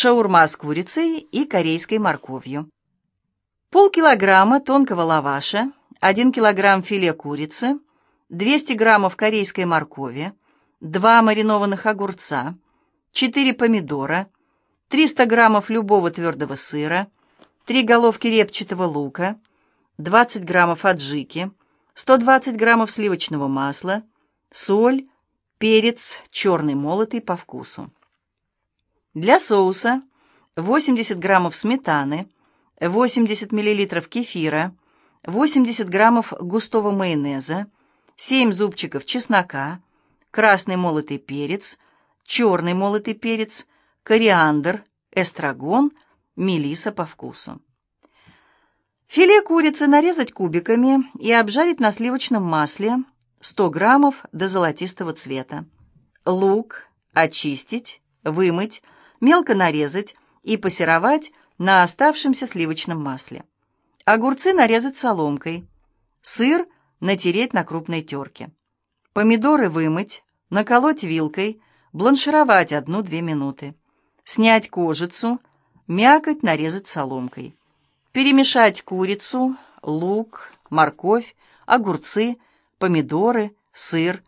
шаурма с курицей и корейской морковью. Полкилограмма тонкого лаваша, 1 килограмм филе курицы, 200 граммов корейской моркови, 2 маринованных огурца, 4 помидора, 300 граммов любого твердого сыра, 3 головки репчатого лука, 20 граммов аджики, 120 граммов сливочного масла, соль, перец черный молотый по вкусу. Для соуса 80 граммов сметаны, 80 миллилитров кефира, 80 граммов густого майонеза, 7 зубчиков чеснока, красный молотый перец, черный молотый перец, кориандр, эстрагон, мелиса по вкусу. Филе курицы нарезать кубиками и обжарить на сливочном масле 100 граммов до золотистого цвета. Лук очистить, вымыть, мелко нарезать и пассеровать на оставшемся сливочном масле. Огурцы нарезать соломкой. Сыр натереть на крупной терке. Помидоры вымыть, наколоть вилкой, бланшировать одну-две минуты. Снять кожицу, мякоть нарезать соломкой. Перемешать курицу, лук, морковь, огурцы, помидоры, сыр,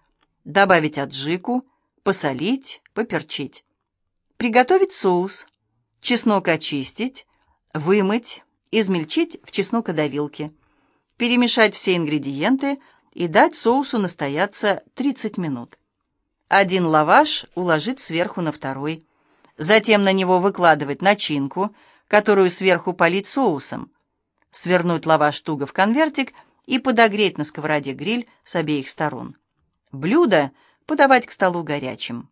добавить аджику, посолить, поперчить. Приготовить соус. Чеснок очистить, вымыть, измельчить в чеснокодавилке. Перемешать все ингредиенты и дать соусу настояться 30 минут. Один лаваш уложить сверху на второй. Затем на него выкладывать начинку, которую сверху полить соусом. Свернуть лаваш туго в конвертик и подогреть на сковороде гриль с обеих сторон. Блюдо подавать к столу горячим.